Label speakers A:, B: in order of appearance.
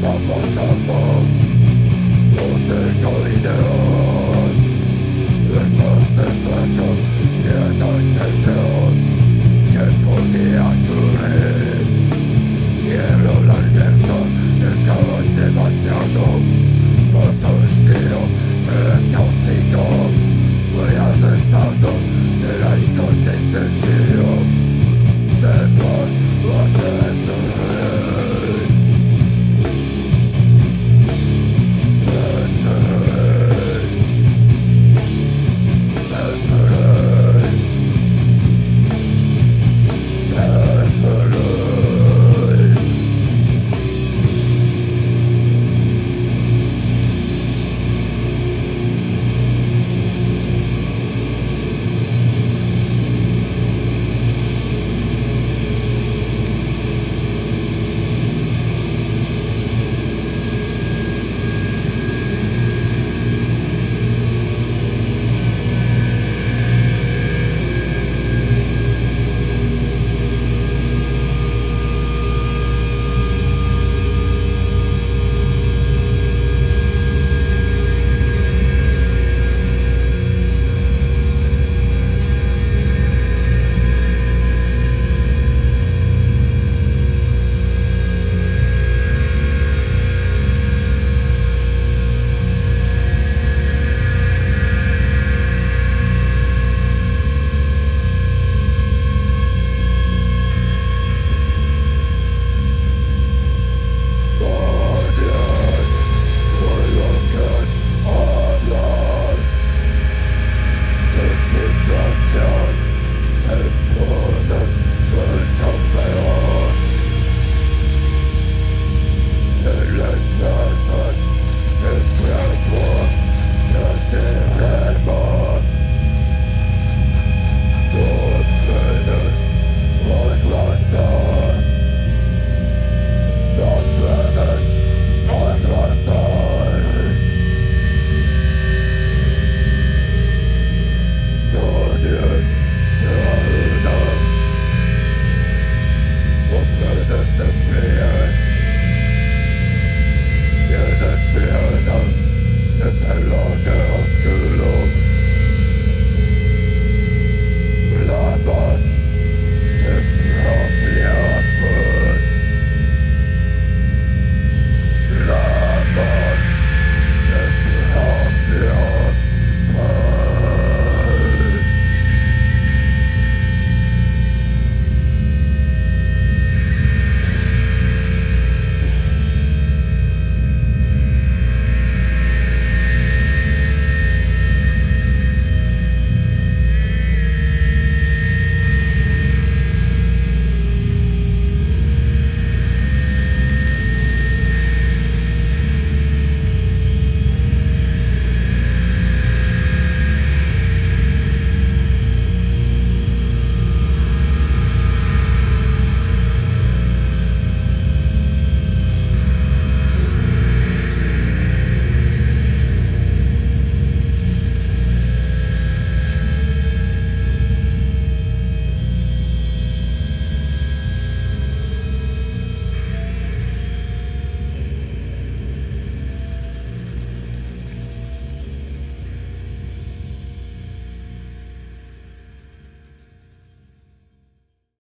A: Somos, a